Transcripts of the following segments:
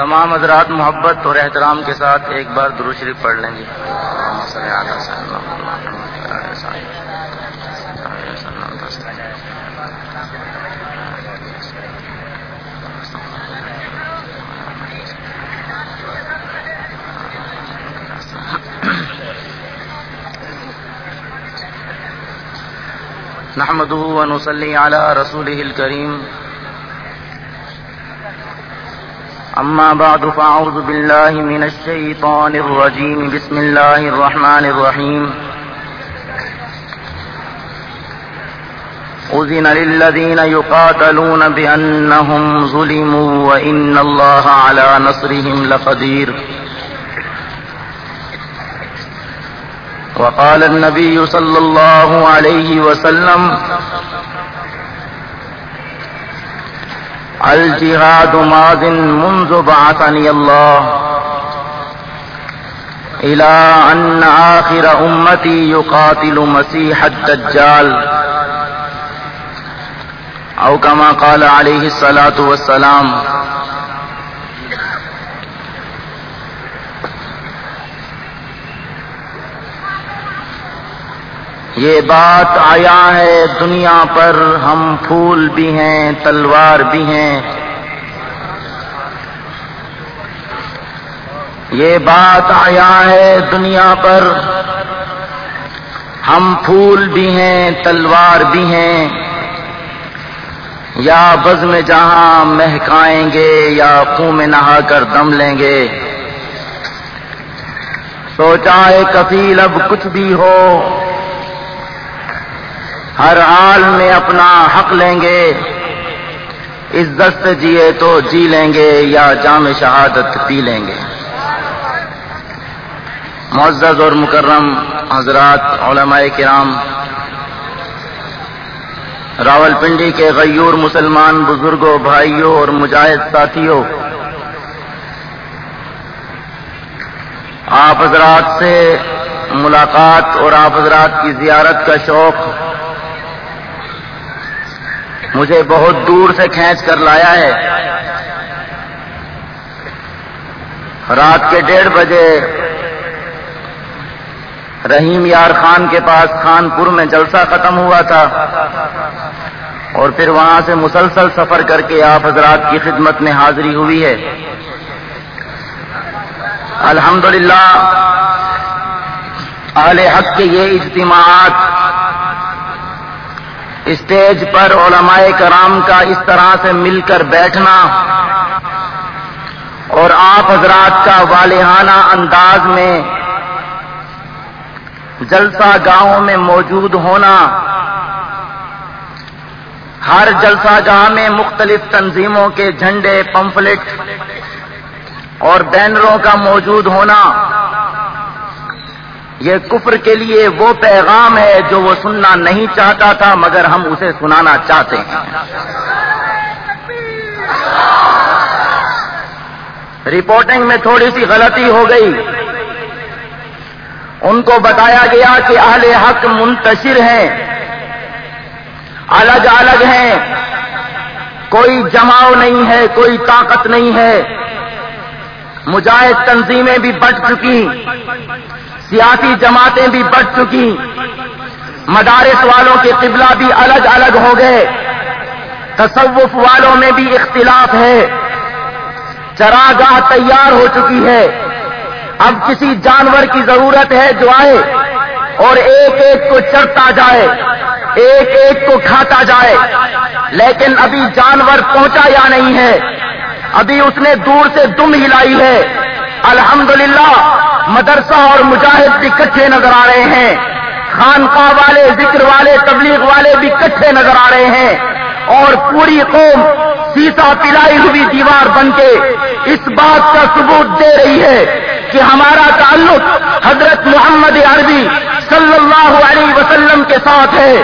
تمام حضرات محبت اور احترام کے ساتھ ایک بار درو شریف پڑھ لیں گے۔ نحمده ونصلي على رسوله الكريم أما بعد، فأعوذ بالله من الشيطان الرجيم. بسم الله الرحمن الرحيم. أذن للذين يقاتلون بأنهم ظلموا وإن الله على نصرهم لقدير. وقال النبي صلى الله عليه وسلم الجهاد ماض منذ بعثني الله إلى أن آخر أمتي يقاتل مسيح الدجال أو كما قال عليه الصلاة والسلام یہ بات آیا ہے دنیا پر، ہم پھول بھی ہیں، تلوار بھی ہیں۔ یہ بات آیا ہے دنیا پر، ہم پھول بھی ہیں، تلوار بھی ہیں۔ یا بز میں جہاں مہکائیں گے، یا خون میں نہا کر دم لیں گے۔ سوچا ہے کفیل اب کچھ بھی ہو۔ ہر حال میں اپنا حق لیں گے۔ عزت سے جیے تو جی لیں گے یا جام شہادت پی لیں گے۔ معزز اور مکرم حضرات علماء کرام، راول پنڈی کے غیور مسلمان بزرگوں، بھائیوں اور مجاہد ساتھیوں، آپ حضرات سے ملاقات اور آپ حضرات کی زیارت کا شوق مجھے بہت دور سے کھینچ کر لایا ہے۔ رات کے ڈیڑھ بجے رحیم یار خان کے پاس خان پور میں جلسہ ختم ہوا تھا اور پھر وہاں سے مسلسل سفر کر کے آپ حضرات کی خدمت میں حاضری ہوئی ہے۔ الحمدللہ، اہل حق کے یہ اجتماعات اسٹیج پر علماء کرام کا اس طرح سے مل کر بیٹھنا اور آپ حضرات کا والہانہ انداز میں جلسہ گاہوں میں موجود ہونا، ہر جلسہ گاہ میں مختلف تنظیموں کے جھنڈے، پمفلٹ اور بینروں کا موجود ہونا یہ کفر کے لیے وہ پیغام ہے جو وہ سننا نہیں چاہتا تھا، مگر ہم اسے سنانا چاہتے ہیں۔ رپورٹنگ میں تھوڑی سی غلطی ہو گئی۔ ان کو بتایا گیا کہ اہل حق منتشر ہیں، الگ الگ ہیں۔ کوئی جماؤ نہیں ہے، کوئی طاقت نہیں ہے۔ مجاہد تنظیمیں بھی بٹ چکی سیاسی جماعتیں بھی بڑھ چکی مدارس والوں کے قبلہ بھی الگ الگ ہو گئے، تصوف والوں میں بھی اختلاف ہے، چراگاہ تیار ہو چکی ہے۔ اب کسی جانور کی ضرورت ہے جو آئے اور ایک ایک کو چڑھتا جائے، ایک ایک کو کھاتا جائے، لیکن ابھی جانور پہنچا یا نہیں ہے؟ ابھی اس نے دور سے دم ہلائی ہے۔ الحمدللہ، مدرسہ اور مجاہد بھی کٹھے نظر آ رہے ہیں۔ خانقاہ والے، ذکر والے، تبلیغ والے بھی کٹھے نظر آ رہے ہیں۔ اور پوری قوم سیسا پلائی ہوئی دیوار بن کے اس بات کا ثبوت دے رہی ہے کہ ہمارا تعلق حضرت محمد عربی صلی اللہ علیہ وسلم کے ساتھ ہے۔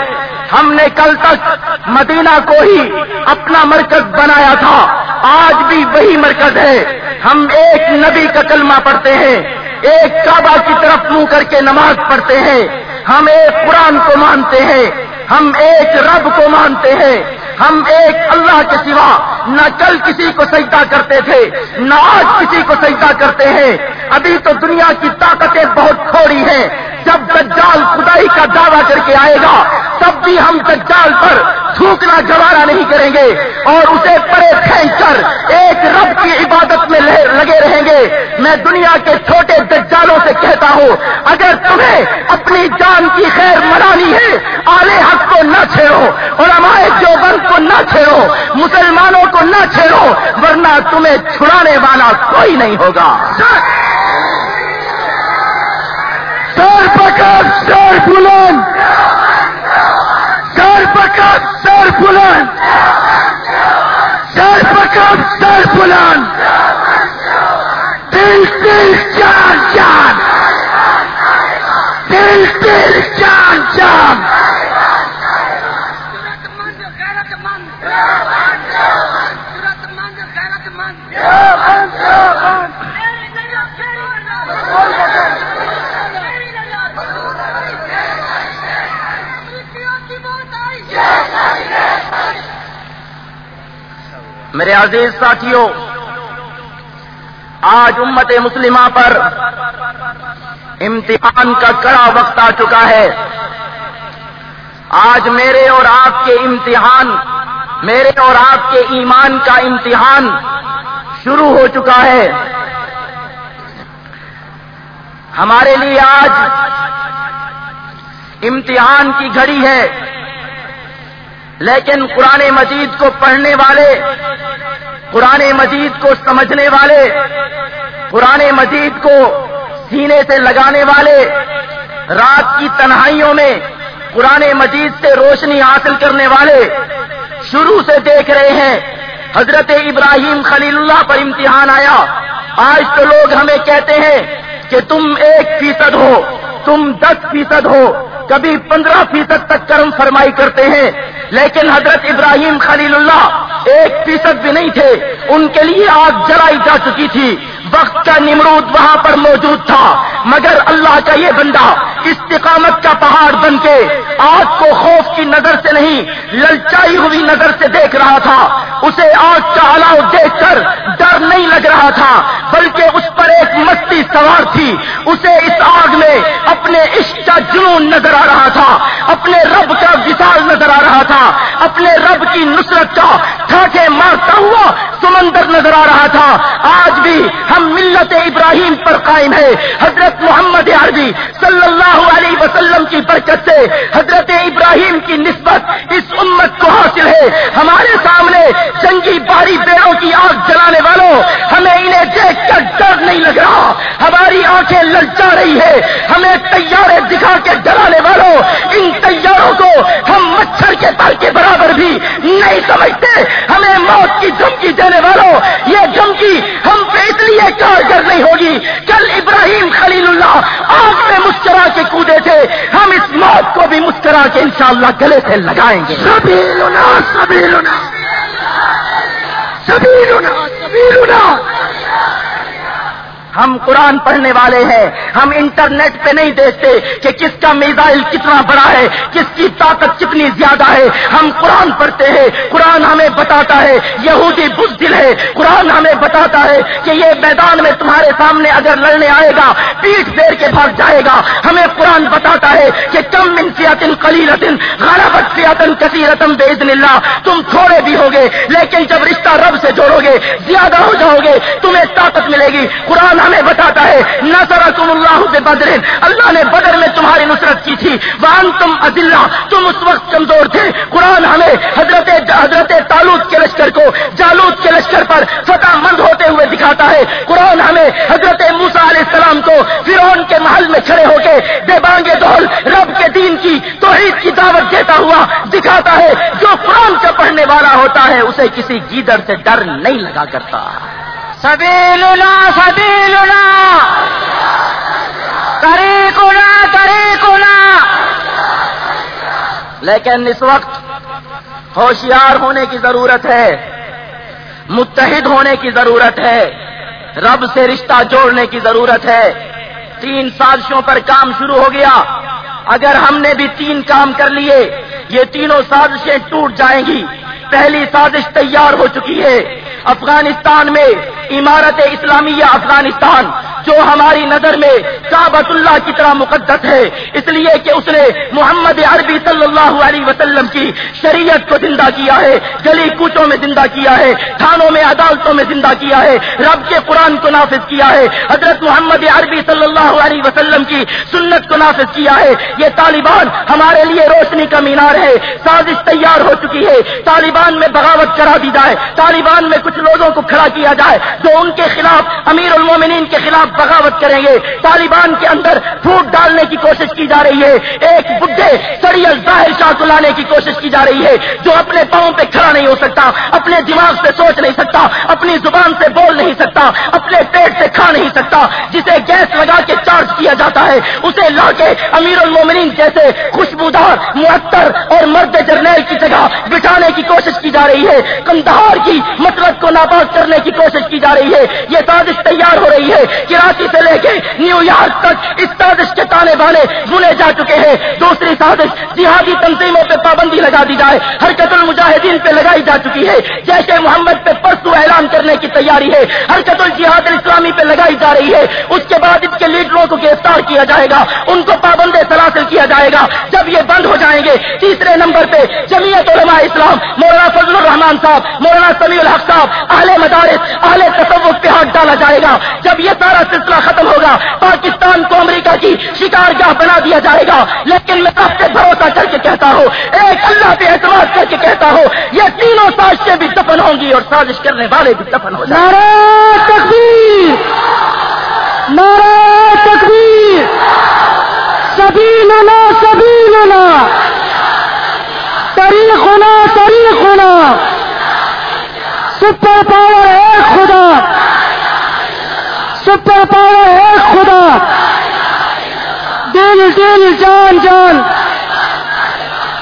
ہم نے کل تک مدینہ کو ہی اپنا مرکز بنایا تھا۔ آج بھی وہی مرکز ہے۔ ہم ایک نبی کا کلمہ پڑھتے ہیں۔ ایک کعبہ کی طرف منہ کر کے نماز پڑھتے ہیں۔ ہم ایک قرآن کو مانتے ہیں۔ ہم ایک رب کو مانتے ہیں۔ ہم ایک اللہ کے سوا نہ کل کسی کو سجدہ کرتے تھے، نہ آج کسی کو سجدہ کرتے ہیں۔ ابھی تو دنیا کی طاقتیں بہت تھوڑی ہیں۔ جب دجال خدائی کا دعویٰ کر کے آئے گا، تب بھی ہم دجال پر تھوکنا گوارا نہیں کریں گے اور اسے پرے پھینک کر ایک رب کی عبادت میں لگے رہیں گے۔ میں دنیا کے چھوٹے دجالوں سے کہتا ہوں، اگر تمہیں اپنی جان کی خیر منانی ہے آلے حق کو نہ چھیڑو اور ہمارے جو کو نہ چھیڑو، مسلمانوں کو نہ چھیڑو، ورنہ تمہیں چھڑانے والا کوئی نہیں ہوگا۔ سر پکڑ، سر بلند۔ سر پکڑ سر بلند. سر پکڑ سر بلند. دل دل چار چار دل دل چار جان. میرے عزیز ساتھیوں آج امت مسلمہ پر امتحان کا کڑا وقت آ چکا ہے۔ آج میرے اور آپ کے امتحان، میرے اور آپ کے ایمان کا امتحان شروع ہو چکا ہے۔ ہمارے لیے آج امتحان کی گھڑی ہے، لیکن قرآن مجید کو پڑھنے والے قرآن مجید کو سمجھنے والے، قرآن مجید کو سینے سے لگانے والے، رات کی تنہائیوں میں قرآن مجید سے روشنی حاصل کرنے والے شروع سے دیکھ رہے ہیں۔ حضرت ابراہیم خلیل اللہ پر امتحان آیا۔ آج تو لوگ ہمیں کہتے ہیں کہ تم ایک فیصد ہو، تم دس فیصد ہو۔ کبھی پندرہ فیصد تک کرم فرمائی کرتے ہیں، لیکن حضرت ابراہیم خلیل اللہ ایک فیصد بھی نہیں تھے۔ ان کے لیے آگ جلائی جا چکی تھی۔ وقت کا نمرود وہاں پر موجود تھا۔ مگر اللہ کا یہ بندہ استقامت کا پہاڑ بن کے آگ کو خوف کی نظر سے نہیں، للچائی ہوئی نظر سے دیکھ رہا تھا۔ اسے آگ کا الاؤ دیکھ کر ڈر نہیں لگ رہا تھا، بلکہ اس پر ایک مستی سوار تھی۔ اسے اس آگ میں اپنے عشق کا جنون نظر آ رہا تھا، اپنے رب کا وشال نظر آ رہا تھا، اپنے رب کی نصرت کا ٹھاٹے مارتا ہوا سمندر نظر آ رہا تھا۔ آج بھی ہم ملت ابراہیم پر قائم ہے حضرت محمد عربی صلی اللہ علیہ وسلم کی برکت سے حضرت ابراہیم کی نسبت اس امت کو حاصل ہے۔ ہمارے سامنے جنگی باری بیڑوں کی آگ جلانے والوں، ہمیں انہیں دیکھ کر ڈر نہیں لگ رہا۔ ہماری آنکھیں للچا رہی ہے ہمیں تیارے دکھا کے ڈرانے والوں، ان تیاروں کو ہم مچھر کے پر کے برابر بھی نہیں سمجھتے۔ ہمیں موت کی دھمکی دینے والوں، یہ دھمکی ہم پہ اس لیے کارگر نہیں ہوگی۔ کل ابراہیم خلیل اللہ آگ میں مسکرا کے کودے تھے۔ ہم اس موت کو بھی مسکرا کے انشاءاللہ گلے سے لگائیں گے۔ سبیلنا سبیلنا سبیلنا سبیلنا۔ ہم قرآن پڑھنے والے ہیں۔ ہم انٹرنیٹ پہ نہیں دیکھتے کہ کس کا میزائل کتنا بڑا ہے، کس کی طاقت کتنی زیادہ ہے۔ ہم قرآن پڑھتے ہیں۔ قرآن ہمیں بتاتا ہے، یہودی بزدل ہے۔ قرآن ہمیں بتاتا ہے کہ یہ میدان میں تمہارے سامنے اگر لڑنے آئے گا، پیٹ پھیر کے بھاگ جائے گا۔ ہمیں قرآن بتاتا ہے کہ کم من سیاتن کلی رتن غالبت سیاتن کسی رتن بے اللہ۔ تم تھوڑے بھی ہوگے، لیکن جب رشتہ رب سے جوڑو گے، زیادہ ہو جاؤ گے، تمہیں طاقت ملے گی۔ قرآن ہمیں بتاتا ہے نظر تم اللہ سے بدر، اللہ نے بدر میں تمہاری نصرت کی تھی۔ وان تم عدلہ تم اس وقت کمزور تھے۔ قرآن ہمیں حضرت حضرت تالوت کے لشکر کو، جالوت کے لشکر پر فتح مند ہوتے ہوئے دکھاتا ہے۔ قرآن ہمیں حضرت موسا علیہ السلام کو فرون کے محل میں کھڑے ہو کے بے بانگے دول رب کے دین کی توحید کی دعوت دیتا ہوا دکھاتا ہے۔ جو قرآن کا پڑھنے والا ہوتا ہے، اسے کسی گیدر سے ڈر نہیں لگا کرتا۔ سبیلنا سبیلنا۔ طریقنا طریقنا۔ لیکن اس وقت ہوشیار ہونے کی ضرورت ہے، متحد ہونے کی ضرورت ہے، رب سے رشتہ جوڑنے کی ضرورت ہے۔ تین سازشوں پر کام شروع ہو گیا۔ اگر ہم نے بھی تین کام کر لیے، یہ تینوں سازشیں ٹوٹ جائیں گی۔ پہلی سازش تیار ہو چکی ہے۔ افغانستان میں عمارت اسلامیہ افغانستان، جو ہماری نظر میں کابت اللہ کی طرح مقدس ہے۔ اس لیے کہ اس نے محمد عربی صلی اللہ علیہ وسلم کی شریعت کو زندہ کیا ہے، گلی کوچوں میں زندہ کیا ہے، تھانوں میں عدالتوں میں زندہ کیا ہے، رب کے قرآن کو نافذ کیا ہے۔ حضرت محمد عربی صلی اللہ علیہ وسلم کی سنت کو نافذ کیا ہے۔ یہ طالبان ہمارے لیے روشنی کا مینار ہے۔ سازش تیار ہو چکی ہے۔ طالبان میں بغاوت کرا دی جائے۔ طالبان میں کچھ لوگوں کو کھڑا کیا جائے۔ جو ان کے خلاف امیر المومنین کے خلاف بغاوت کریں گے، طالبان کے اندر پھوٹ ڈالنے کی کوشش کی جا رہی ہے، ایک بڈھے سڑیل ظاہر شاہ کو لانے کی کوشش کی جا رہی ہے، جو اپنے پاؤں پہ کھڑا نہیں ہو سکتا، اپنے دماغ سے سوچ نہیں سکتا، اپنی زبان سے بول نہیں سکتا، اپنے پیٹ سے کھا نہیں سکتا، جسے گیس لگا کے چارج کیا جاتا ہے، اسے لا کے امیر المومنین جیسے خوشبودار، معطر اور مرد جرنیل کی جگہ بٹھانے کی کوشش کی جا رہی ہے، کندہار کی مسلط کو ناپاک کرنے کی کوشش کی جا رہی ہے، یہ سازش تیار ہو رہی ہے۔ کراچی سے لے کے نیو یارک تک اس سازش کے تانے بانے بنے جا چکے ہیں۔ دوسری سازش جہادی تنظیموں پہ پابندی لگا دی جائے۔ حرکت المجاہدین پہ لگائی جا چکی ہے۔ جیسے محمد پہ پرسو اعلان کرنے کی تیاری ہے۔ حرکت الجہاد اسلامی پہ لگائی جا رہی ہے۔ اس کے بعد اس کے لیڈروں کو گرفتار کیا جائے گا۔ ان کو پابند سلاسل کیا جائے گا۔ جب یہ بند ہو جائیں گے، تیسرے نمبر پہ جمیعت علماء اسلام، مولانا فضل الرحمان صاحب، مولانا سمیع الحق صاحب، اہل مدارس، اہل تصوف پہ ہاتھ ڈالا جائے گا۔ جب یہ سارا سلسلہ ختم ہوگا، پاکستان کو امریکہ کی شکار گاہ بنا دیا جائے گا۔ لیکن میں آپ سے بھروسہ کر کے کہتا ہوں، ایک اللہ پہ اعتماد کر کے کہتا ہوں، یہ تینوں سازشیں بھی دفن ہوں گی اور سازش کرنے والے بھی دفن ہو جائیں نعرہ تکبیر نعرہ تکبیر، سبیلنا سبیلنا، طریقنا طریقنا۔ سپر پاور ہے خدا۔ سپر پاور ہے خدا۔ دل دل، جان جان۔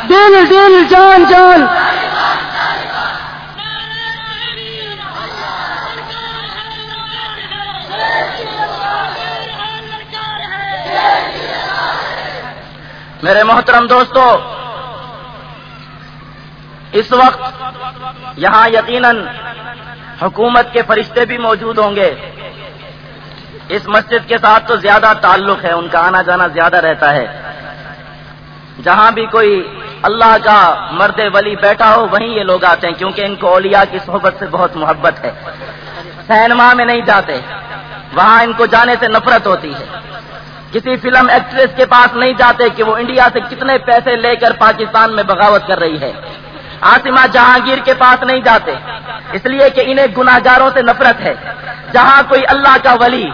دل دل، جان جان۔ میرے محترم دوستو اس وقت یہاں یقیناً حکومت کے فرشتے بھی موجود ہوں گے۔ اس مسجد کے ساتھ تو زیادہ تعلق ہے، ان کا آنا جانا زیادہ رہتا ہے۔ جہاں بھی کوئی اللہ کا مرد ولی بیٹھا ہو، وہیں یہ لوگ آتے ہیں، کیونکہ ان کو اولیاء کی صحبت سے بہت محبت ہے۔ سینما میں نہیں جاتے، وہاں ان کو جانے سے نفرت ہوتی ہے۔ کسی فلم ایکٹریس کے پاس نہیں جاتے کہ وہ انڈیا سے کتنے پیسے لے کر پاکستان میں بغاوت کر رہی ہے۔ آسما جہانگیر کے پاس نہیں جاتے۔ اس لیے کہ انہیں گناگاروں سے نفرت ہے۔ جہاں کوئی اللہ کا ولی،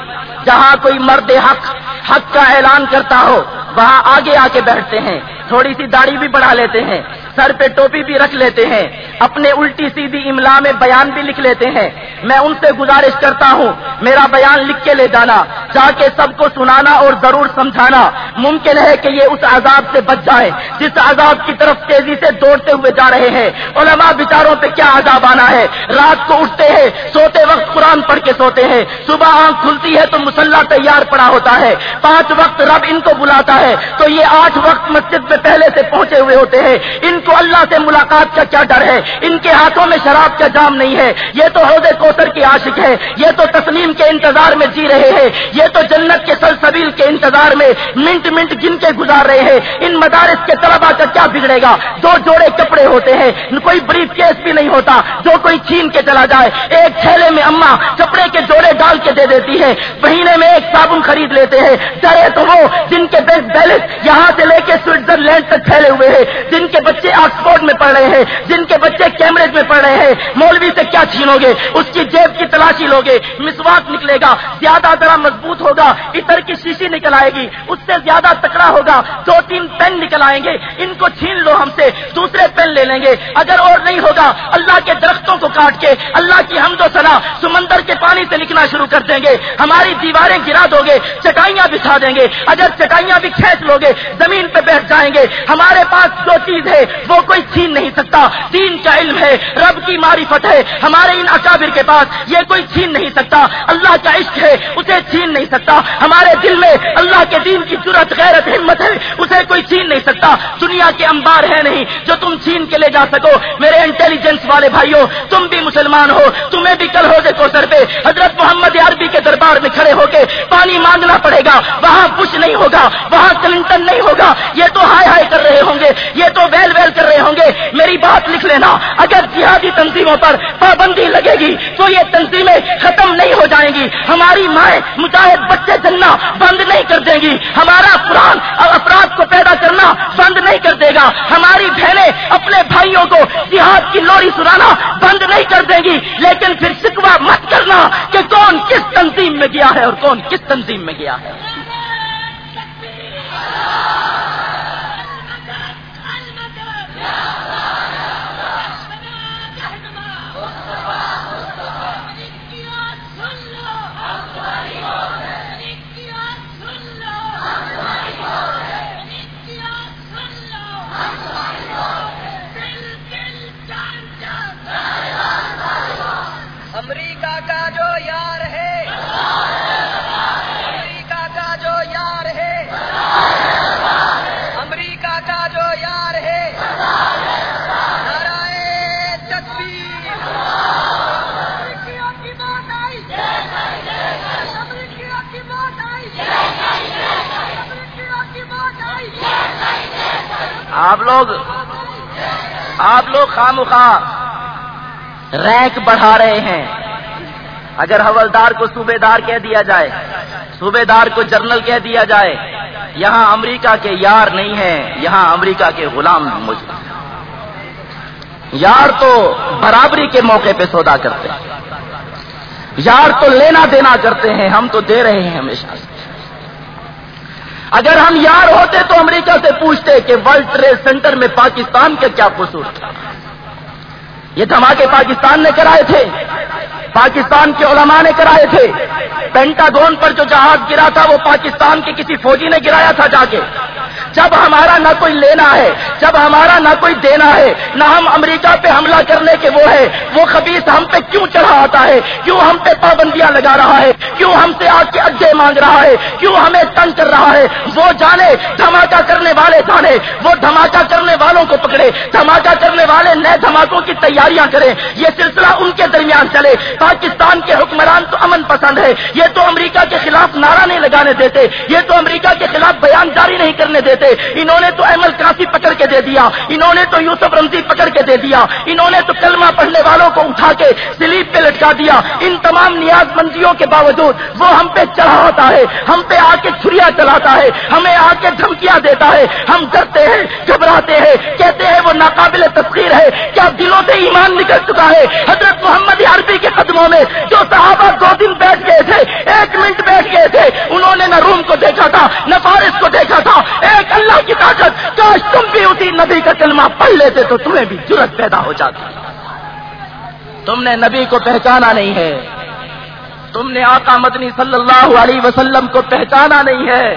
جہاں کوئی مرد حق حق کا اعلان کرتا ہو، وہاں آگے آ کے بیٹھتے ہیں۔ تھوڑی سی داڑھی بھی بڑھا لیتے ہیں۔ سر پہ ٹوپی بھی رکھ لیتے ہیں۔ اپنے الٹی سیدھی املا میں بیان بھی لکھ لیتے ہیں۔ میں ان سے گزارش کرتا ہوں، میرا بیان لکھ کے لے جانا، جا کے سب کو سنانا اور ضرور سمجھانا۔ ممکن ہے کہ یہ اس عذاب سے بچ جائے، جس عذاب کی طرف تیزی سے دوڑتے ہوئے جا رہے ہیں۔ علماء بچاروں پہ کیا عذاب آنا ہے؟ رات کو اٹھتے ہیں، سوتے وقت قرآن پڑھ کے سوتے ہیں۔ صبح آنکھ کھلتی ہے تو مسلح تیار پڑا ہوتا ہے۔ پانچ وقت رب ان کو بلاتا ہے۔ تو یہ آٹھ وقت مسجد میں پہلے سے پہنچے ہوئے ہوتے ہیں۔ ان کو اللہ سے ملاقات کا کیا ڈر ہے؟ ان کے ہاتھوں میں شراب کا جام نہیں ہے۔ یہ تو حوض کوثر کے عاشق ہے۔ یہ تو تسلیم کے انتظار میں جی رہے ہیں۔ یہ تو جنت کے سلسبیل کے انتظار میں منٹ منٹ گن کے گزار رہے ہیں۔ ان مدارس کے طلبا کا کیا بگڑے گا؟ دو جوڑے کپڑے ہوتے ہیں۔ کوئی بریف کیس بھی نہیں ہوتا۔ جو کوئی چھین کے چلا جائے۔ ایک تھیلے میں اما کپڑے کے جوڑے ڈال کے دے دیتی ہے۔ مہینے میں ایک صابن خرید لیتے ہیں۔ ڈرے تو وہ جن کے بینک بیلنس یہاں سے لے کے سوئٹزرلینڈ تک پھیلے ہوئے ہیں۔ جن کے بچے آکسفورڈ میں پڑھ رہے ہیں، جن کے بچے کیمبرج میں پڑھ رہے ہیں۔ مولوی سے کیا چھینو گے اس کی جیب کی تلاشی لوگے۔ مسواک نکلے گا، زیادہ ذرا مضبوط ہوگا اتر کی شیشی نکل آئے گی، اس سے زیادہ تکڑا ہوگا۔ دو تین پین نکل آئیں گے۔ ان کو چھین لو ہم سے، دوسرے پین لے لیں گے۔ اگر اور نہیں ہوگا، اللہ کے درختوں کو کاٹ کے، اللہ کی حمد و سنا سمندر کے پانی سے لکھنا شروع کر دیں گے۔ ہماری دیواریں گرا دو گے، چٹائیاں بچھا دیں گے۔ اگر چٹائیاں بھی کھینچ لو گے، زمین پہ بیٹھ جائیں گے۔ ہمارے پاس جو چیز ہے وہ کوئی چھین نہیں سکتا۔ دین کا علم ہے، رب کی معرفت ہے۔ ہمارے ان اکابر کے پاس یہ کوئی چھین نہیں سکتا۔ اللہ کا عشق ہے، اسے چھین نہیں سکتا۔ ہمارے دل میں اللہ کے دین کی ضرورت غیرت، ہمت ہے، اسے کوئی چھین نہیں سکتا۔ دنیا کے انبار ہے نہیں، جو تم چھین کے لے جا سکو۔ میرے انٹیلیجنس والے بھائیوں، تم بھی مسلمان ہو، تمہیں بھی کل ہو گے کو سر پہ حضرت محمد عربی کے دربار میں کھڑے ہو کے پانی مانگنا پڑے گا۔ وہاں کچھ نہیں ہوگا، وہاں کلنٹن نہیں ہوگا۔ یہ تو ہائے ہائے کر رہے ہوں گے، یہ تو ویل ویل کر رہے ہوں گے، میری بات لکھ لینا۔ اگر جہادی تنظیموں پر پابندی لگے گی، تو یہ تنظیمیں ختم نہیں ہو جائیں گی۔ ہماری مائیں مجاہد بچے جننا بند نہیں کر دیں گی۔ ہمارا قرآن اور افراد کو پیدا کرنا بند نہیں کر دے گا۔ ہماری بہنیں اپنے بھائیوں کو جہاد کی لوری سنانا بند نہیں کر دیں گی۔ لیکن پھر شکوا مت کرنا کہ کون کس تنظیم میں گیا ہے اور کون کس تنظیم میں گیا ہے۔ امریکہ آپ لوگ آپ لوگ خام خواہ رینک بڑھا رہے ہیں۔ اگر حوالدار کو صوبے دار کہہ دیا جائے صوبے دار کو جرنل کہہ دیا جائے، یہاں امریکہ کے یار نہیں ہیں، یہاں امریکہ کے غلام موجود یار تو برابری کے موقع پہ سودا کرتے ہیں۔ یار تو لینا دینا کرتے ہیں، ہم تو دے رہے ہیں ہمیشہ سے۔ اگر ہم یار ہوتے تو امریکہ سے پوچھتے کہ ورلڈ ٹریڈ سینٹر میں پاکستان کا کیا قصور تھا؟ یہ دھماکے پاکستان نے کرائے تھے، پاکستان کے علماء نے کرائے تھے۔ پینٹاگون پر جو جہاز گرا تھا، وہ پاکستان کے کسی فوجی نے گرایا تھا جا کے۔ جب ہمارا نہ کوئی لینا ہے، جب ہمارا نہ کوئی دینا ہے، نہ ہم امریکہ پہ حملہ کرنے کے وہ ہے وہ خبیص ہم پہ کیوں چڑھا آتا ہے؟ کیوں ہم پہ پابندیاں لگا رہا ہے؟ کیوں ہم سے آگ کے اڈے مانگ رہا ہے؟ کیوں ہمیں تنگ کر رہا ہے؟ وہ جانے، دھماکہ کرنے والے جانے، وہ دھماکہ کرنے والوں کو پکڑے، دھماکہ کرنے والے نئے دھماکوں کی تیاریاں کریں۔ یہ سلسلہ ان کے درمیان چلے۔ پاکستان کے حکمران تو امن پسند ہے۔ یہ تو امریکہ کے خلاف نعرہ نہیں لگانے دیتے، یہ تو امریکہ کے خلاف بیان جاری نہیں کرنے دیتے۔ انہوں نے تو احمد کافی پکڑ کے دے دیا۔ انہوں نے تو یوسف رمزی پکڑ کے دے دیا۔ انہوں نے تو کلمہ پڑھنے والوں کو اٹھا کے سلیپ پہ لٹکا دیا۔ ان تمام نیاز مندیوں کے باوجود وہ ہم پہ چڑھا ہوتا ہے، ہم پہ آ کے چھریا چلاتا ہے، ہمیں آ کے دھمکیاں دیتا ہے۔ ہم ڈرتے ہیں، گھبراتے ہیں، کہتے ہیں وہ ناقابل تسخیر ہے۔ کیا دلوں سے ایمان نکل چکا ہے؟ حضرت محمد عربی کے قدموں میں جو صحابہ دو دن بیٹھ گئے تھے، ایک منٹ بیٹھ گئے تھے، انہوں نے نہ روم کو دیکھا تھا، نہ فارس کو دیکھا تھا۔ ایک اللہ کی طاقت، کاش تم بھی اسی نبی کا کلمہ پڑھ لیتے تو تمہیں بھی ضرورت پیدا ہو جاتی۔ تم نے نبی کو پہچانا نہیں ہے۔ تم نے آقا مدنی صلی اللہ علیہ وسلم کو پہچانا نہیں ہے۔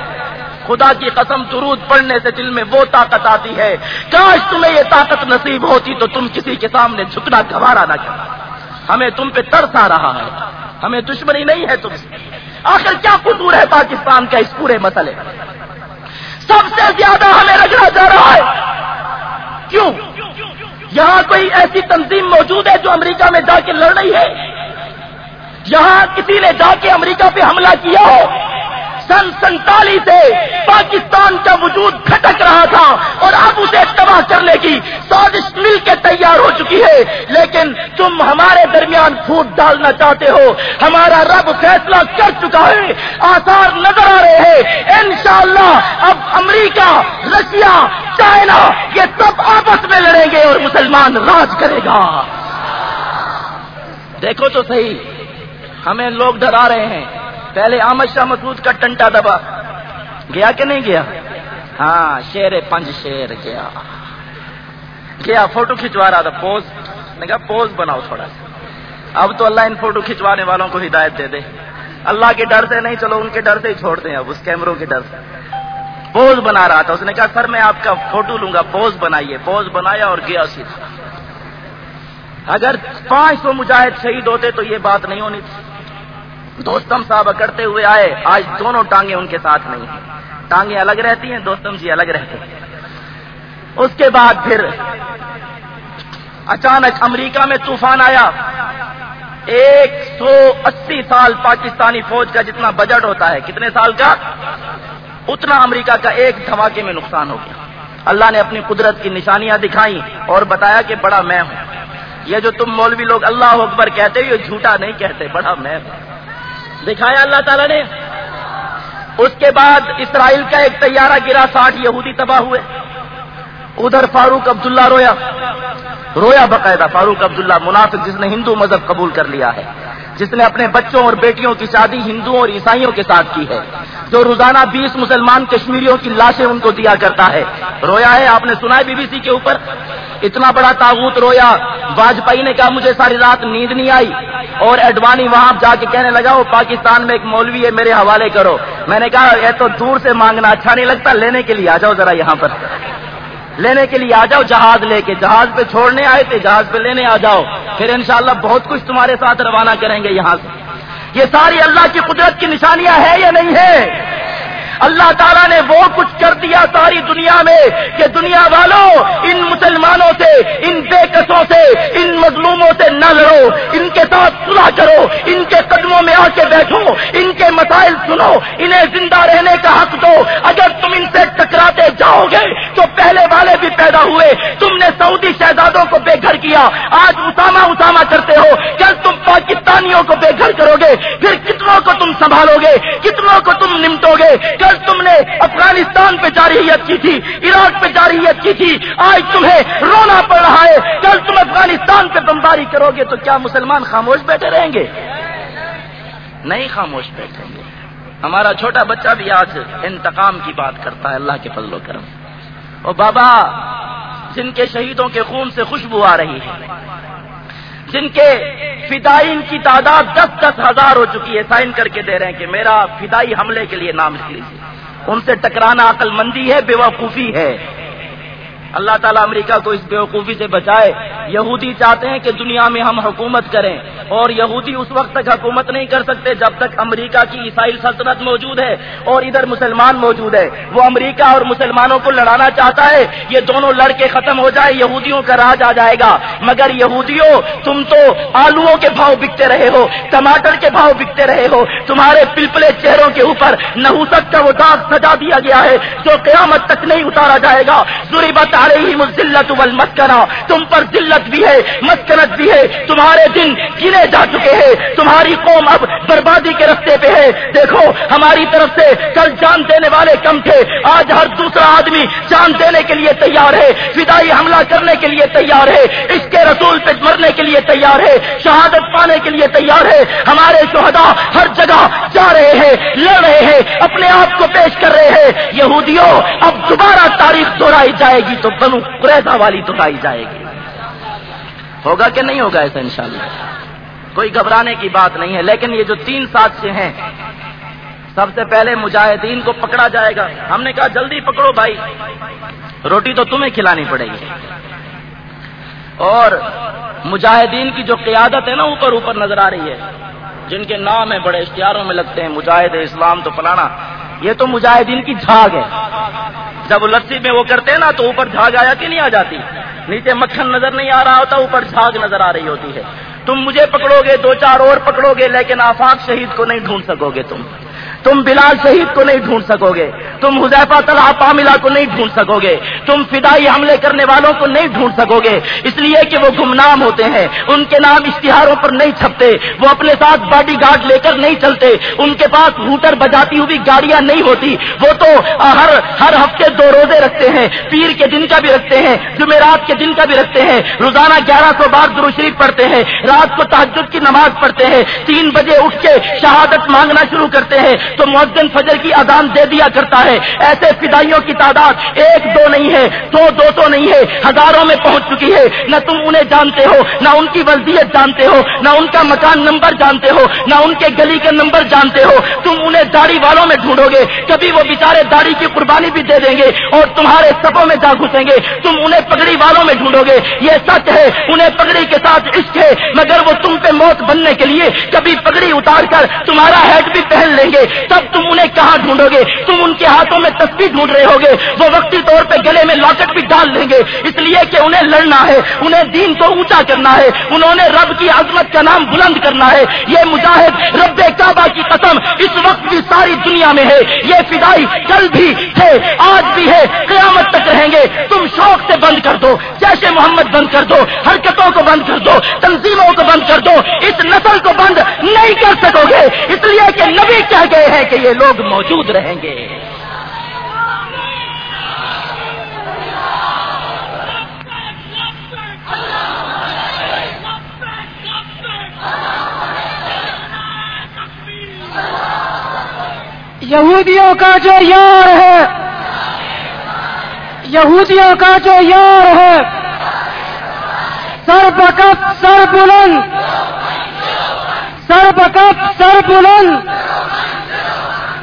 خدا کی قسم درود پڑھنے سے دل میں وہ طاقت آتی ہے۔ کاش تمہیں یہ طاقت نصیب ہوتی تو تم کسی کے سامنے جھکنا، گوارا نہ کرنا ہمیں تم پہ ترس آ رہا ہے۔ ہمیں دشمنی نہیں ہے تم سے۔ آخر کیا قصور ہے پاکستان کا اس پورے مسئلے سب سے زیادہ ہمیں رگڑا جا رہا ہے۔ کیوں؟ یہاں کوئی ایسی تنظیم موجود ہے جو امریکہ میں جا کے لڑ رہی ہے؟ یہاں کسی نے جا کے امریکہ پہ حملہ کیا ہو؟ سن سنتالیس سے پاکستان کا وجود کھٹک رہا تھا اور اب اسے تباہ کرنے کی سازش مل کے تیار ہو چکی ہے۔ لیکن تم ہمارے درمیان پھوٹ ڈالنا چاہتے ہو۔ ہمارا رب فیصلہ کر چکا ہے۔ آثار نظر آ رہے ہیں۔ انشاءاللہ اب امریکہ، رشیا، چائنا، یہ سب آپس میں لڑیں گے اور مسلمان راج کرے گا۔ دیکھو تو صحیح، ہمیں لوگ ڈرا رہے ہیں۔ پہلے احمد شاہ مسعود کا ٹنٹا دبا۔ گیا کہ نہیں گیا؟ ہاں شیر پنج شیر گیا۔ گیا، فوٹو کھنچوا رہا تھا، پوز۔ نے کہا، پوز بناؤ تھوڑا۔ سا اب تو اللہ ان فوٹو کھنچوانے والوں کو ہدایت دے دے۔ اللہ کے ڈر سے نہیں، چلو ان کے ڈر سے ہی چھوڑ دیں اب، اس کیمروں کے ڈر سے۔ پوز بنا رہا تھا۔ اس نے کہا، سر، میں آپ کا فوٹو لوں گا، پوز بنائیے۔ پوز بنایا اور گیا سیدھا۔ اگر پانچ سو مجاہد شہید ہوتے تو یہ بات نہیں ہونی تھی۔ دوستم صاحب اکڑتے ہوئے آئے۔ آج دونوں ٹانگیں ان کے ساتھ نہیں ہیں۔ ٹانگیں الگ رہتی ہیں، دوستم جی الگ رہتے ہیں۔ اس کے بعد پھر اچانک امریکہ میں طوفان آیا۔ ایک سو اسی سال پاکستانی فوج کا جتنا بجٹ ہوتا ہے، کتنے سال کا؟ اتنا امریکہ کا ایک دھماکے میں نقصان ہو گیا۔ اللہ نے اپنی قدرت کی نشانیاں دکھائی اور بتایا کہ بڑا میں ہوں۔ یہ جو تم مولوی لوگ اللہ اکبر کہتے ہو، یہ جھوٹا نہیں کہتے، بڑا میں ہوں۔ دکھایا اللہ تعالیٰ نے۔ اس کے بعد اسرائیل کا ایک طیارہ گرا، ساٹھ یہودی تباہ ہوئے۔ ادھر فاروق عبداللہ رویا۔ رویا باقاعدہ، فاروق عبداللہ، منافق جس نے ہندو مذہب قبول کر لیا ہے۔ جس نے اپنے بچوں اور بیٹیوں کی شادی ہندوؤں اور عیسائیوں کے ساتھ کی ہے۔ جو روزانہ بیس مسلمان کشمیریوں کی لاشیں ان کو دیا کرتا ہے۔ رویا ہے، آپ نے سنا ہے بی بی سی کے اوپر۔ اتنا بڑا تاغوت رویا واجپئی نے کہا، مجھے ساری رات نیند نہیں آئی۔ اور ایڈوانی وہاں جا کے کہنے لگا، وہ پاکستان میں ایک مولوی ہے، میرے حوالے کرو۔ میں نے کہا، یہ تو دور سے مانگنا اچھا نہیں لگتا، لینے کے لیے آ جاؤ ذرا یہاں پر۔ لینے کے لیے آ جاؤ، جہاز لے کے۔ جہاز پہ چھوڑنے آئے تھے، جہاز پہ لینے آ جاؤ۔ پھر انشاءاللہ بہت کچھ تمہارے ساتھ روانہ کریں گے یہاں سے۔ یہ ساری اللہ کی قدرت کی نشانیاں ہیں یا نہیں ہے اللہ تعالیٰ نے وہ کچھ کر دیا ساری دنیا میں کہ دنیا والوں ان مسلمانوں سے، ان بے قصوں سے، ان مظلوموں سے نہ لڑو، ان کے ساتھ صلح کرو، ان کے قدموں میں آ کے بیٹھو، ان کے مسائل سنو، انہیں زندہ رہنے کا حق دو۔ اگر تم ان سے ٹکراتے جاؤ گے تو پہلے والے بھی پیدا ہوئے۔ تم نے سعودی شہزادوں کو بے گھر کیا۔ آج اسامہ اسامہ کرتے ہو۔ کل تم پاکستانیوں کو بے گھر کرو گے۔ پھر کتنوں کو تم سنبھالو گے؟ کتنوں کو تم نمٹو گے؟ کل تم نے افغانستان پہ جارحیت کی تھی، عراق پہ جارحیت کی تھی، آج تمہیں رونا پڑ رہا ہے۔ کل تم افغانستان پہ بمباری کرو گے تو کیا مسلمان خاموش بیٹھے رہیں گے؟ نہیں خاموش بیٹھیں گے۔ ہمارا چھوٹا بچہ بھی آج انتقام کی بات کرتا ہے، اللہ کے فضل و کرم۔ اور بابا، جن کے شہیدوں کے خون سے خوشبو آ رہی ہے جن کے فدائین کی تعداد دس دس ہزار ہو چکی ہے، سائن کر کے دے رہے ہیں کہ میرا فدائی حملے کے لیے نام لکھ لیجیے ان سے ٹکرانا عقل مندی ہے، بے وقوفی ہے۔ اللہ تعالیٰ امریکہ کو اس بیوقوفی سے بچائے۔ یہودی چاہتے ہیں کہ دنیا میں ہم حکومت کریں اور یہودی اس وقت تک حکومت نہیں کر سکتے جب تک امریکہ کی عیسائی سلطنت موجود ہے اور ادھر مسلمان موجود ہے۔ وہ امریکہ اور مسلمانوں کو لڑانا چاہتا ہے۔ یہ دونوں لڑکے ختم ہو جائے، یہودیوں کا راج آ جائے گا۔ مگر یہودیوں، تم تو آلوؤں کے بھاؤ بکتے رہے ہو، ٹماٹر کے بھاؤ بکتے رہے ہو۔ تمہارے پلپلے چہروں کے اوپر نحوست کا وہ داغ سجا دیا گیا ہے جو قیامت تک نہیں اتارا جائے گا۔ سوری بتا رہی والمسکنہ، تم پر ذلت بھی ہے، مسکنت بھی ہے، تمہارے دن گنے جا چکے ہیں، تمہاری قوم اب بربادی کے رستے پہ ہے۔ دیکھو، ہماری طرف سے کل جان دینے والے کم تھے، آج ہر دوسرا آدمی جان دینے کے لیے تیار ہے، فدائی حملہ کرنے کے لیے تیار ہے، اس کے رسول پہ مرنے کے لیے تیار ہے، شہادت پانے کے لیے تیار ہے۔ ہمارے شہدا ہر جگہ جا رہے ہیں، لڑ رہے ہیں، اپنے آپ کو پیش کر رہے ہیں۔ یہودیوں، اب دوبارہ تاریخ دوہرائی جائے گی تو بنو قریضہ والی دہرائی جائے گی۔ ہوگا کہ نہیں ہوگا ایسا انشاءاللہ کوئی گھبرانے کی بات نہیں ہے، لیکن یہ جو تین سات سے ہیں، سب سے پہلے مجاہدین کو پکڑا جائے گا۔ ہم نے کہا، جلدی پکڑو بھائی۔ روٹی تو تمہیں کھلانی پڑے گی۔ اور مجاہدین کی جو قیادت ہے نا، اوپر اوپر نظر آ رہی ہے۔ جن کے نام ہیں، بڑے اشتہاروں میں لگتے ہیں، مجاہد اسلام تو فلانا یہ تو مجاہدین کی جھاگ ہے۔ جب لسی میں وہ کرتے ہیں نا تو اوپر جھاگ آیا کہ نہیں آ جاتی؟ نیچے مکھن نظر نہیں آ رہا ہوتا، اوپر جھاگ نظر آ رہی ہوتی ہے۔ تم مجھے پکڑو گے دو چار اور پکڑو گے لیکن آفاق شہید کو نہیں ڈھونڈ سکو گے تم۔ تم بلال شہید کو نہیں ڈھونڈ سکو گے تم حذیفہ طلحہ پاملہ کو نہیں ڈھونڈ سکو گے تم فدائی حملے کرنے والوں کو نہیں ڈھونڈ سکو گے اس لیے کہ وہ گمنام ہوتے ہیں۔ ان کے نام اشتہاروں پر نہیں چھپتے۔ وہ اپنے ساتھ باڈی گارڈ لے کر نہیں چلتے۔ ان کے پاس ہوٹر بجاتی ہوئی گاڑیاں نہیں ہوتی۔ وہ تو ہر ہر ہفتے دو روزے رکھتے ہیں۔ پیر کے دن کا بھی رکھتے ہیں۔ جمعرات کے دن کا بھی رکھتے ہیں۔ روزانہ گیارہ سو بار شریف پڑھتے ہیں۔ رات کو تحجد کی نماز پڑھتے ہیں، تین بجے اٹھ کے شہادت مانگنا شروع کرتے ہیں، تو مؤذن فجر کی اذان دے دیا کرتا ہے۔ ایسے فدائیوں کی تعداد ایک دو نہیں ہے، دو دو سو نہیں ہے، ہزاروں میں پہنچ چکی ہے۔ نہ تم انہیں جانتے ہو، نہ ان کی ولدیت جانتے ہو، نہ ان کا مکان نمبر جانتے ہو، نہ ان کے گلی کا نمبر جانتے ہو۔ تم انہیں داڑھی والوں میں ڈھونڈو گے، کبھی وہ بےچارے داڑھی کی قربانی بھی دے دیں گے اور تمہارے سپوں میں جا گھسیں گے۔ تم انہیں پگڑی والوں میں ڈھونڈو گے۔ یہ سچ ہے، انہیں پگڑی کے ساتھ عشق ہے اگر وہ تم پہ موت بننے کے لیے کبھی پگڑی اتار کر تمہارا ہیڈ بھی پہن لیں گے، تب تم انہیں کہاں ڈھونڈو گے؟ تم ان کے ہاتھوں میں تصویر ڈھونڈ رہے ہوگے، وہ وقتی طور پہ گلے میں لاکٹ بھی ڈال لیں گے۔ اس لیے کہ انہیں لڑنا ہے، انہیں دین کو اونچا کرنا ہے، انہوں نے رب کی عظمت کا نام بلند کرنا ہے۔ یہ مجاہد رب کعبہ کی قسم اس وقت بھی ساری دنیا میں ہے۔ یہ فدائی کل بھی ہے، آج بھی ہے، قیامت تک رہیں گے۔ تم شوق سے بند کر دو جیسے محمد بند کر دو، حرکتوں کو بند کر دو، تنظیموں کو بند کر دو، اس نسل کو بند نہیں کر سکو گے اس لیے کہ نبی کہہ گئے ہیں کہ یہ لوگ موجود رہیں گے۔ یہودیوں کا جو یار ہے، یہودیوں کا جو یار ہے سر بکت سر بلند۔ سر بکت سر بلند۔